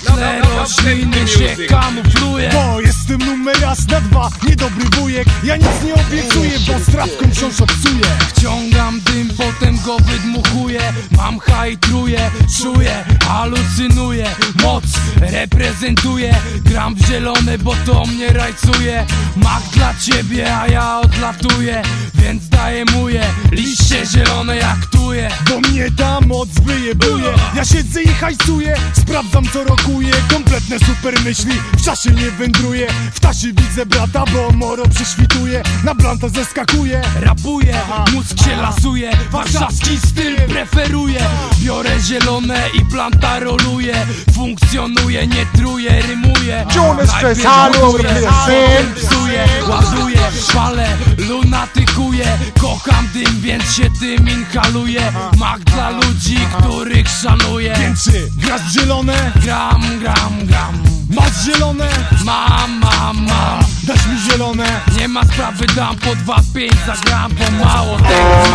tle rośliny się kamufluje Bo jestem numer raz na dwa, niedobry wujek. Ja nic nie obiecuję, bo strawką wciąż obcuję. Wciągam dym, potem go wydmuchuję. Mam hajtruję, czuję, halucynuję. Moc reprezentuję. Gram w zielone, bo to mnie rajcuje. Mak dla ciebie, a ja odlatuję. Więc daję Bo mnie ta moc wyjebuje. Ja siedzę i hajsuję, sprawdzam co rokuje. Kompletne super myśli, w czasie nie wędruję W tasie widzę brata, bo moro prześwituje. Na blanta zeskakuje Rapuję, mózg się lasuje. Warszawski styl preferuję Biorę zielone i planta roluję Funkcjonuje, nie Tune is Najpierw place, potem Psuję, ładuję, palę, lunatykuję Kocham dym, więc się tym inhaluję Mak dla ludzi, których szanuję Więc grasz zielone? Gram, gram, gram Masz zielone? Mam, mam, mam Dasz mi zielone? Nie ma sprawy, dam po 2-5 za gram Bo mało tego mam